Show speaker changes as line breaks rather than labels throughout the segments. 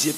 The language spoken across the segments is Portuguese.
DJ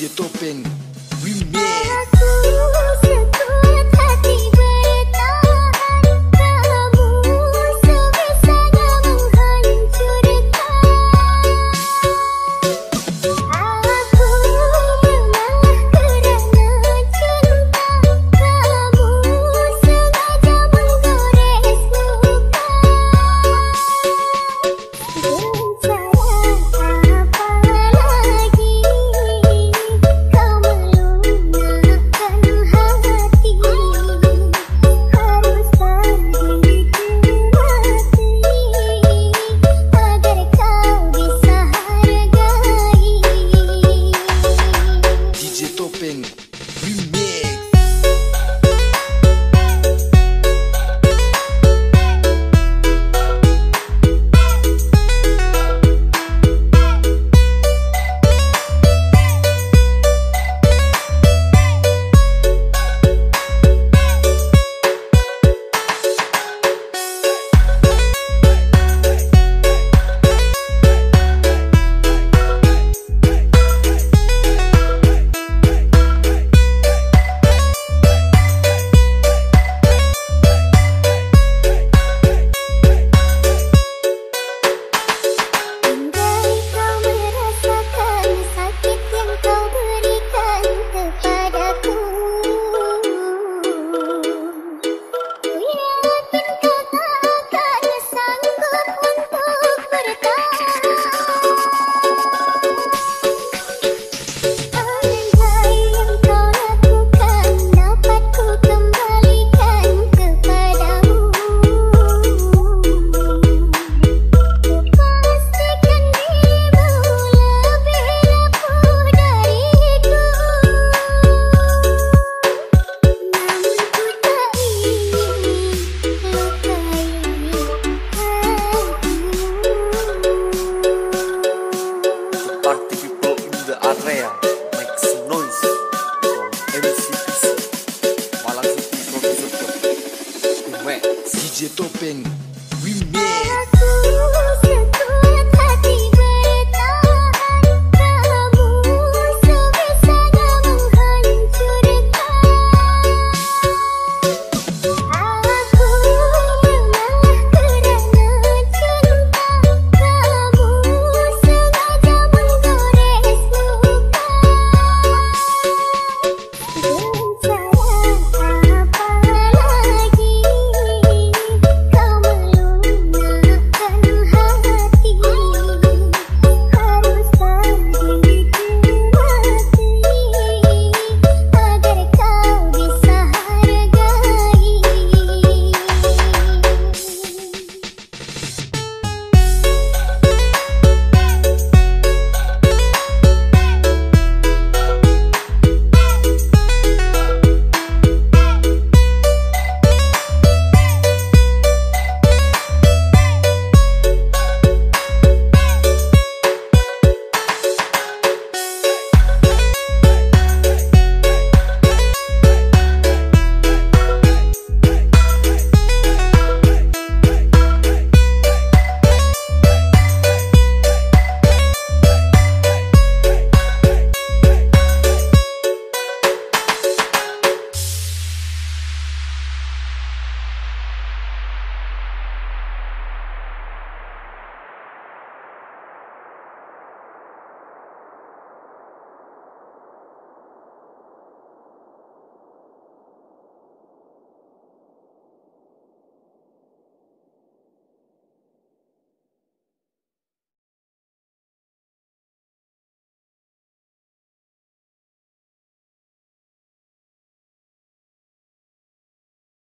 de Topeng.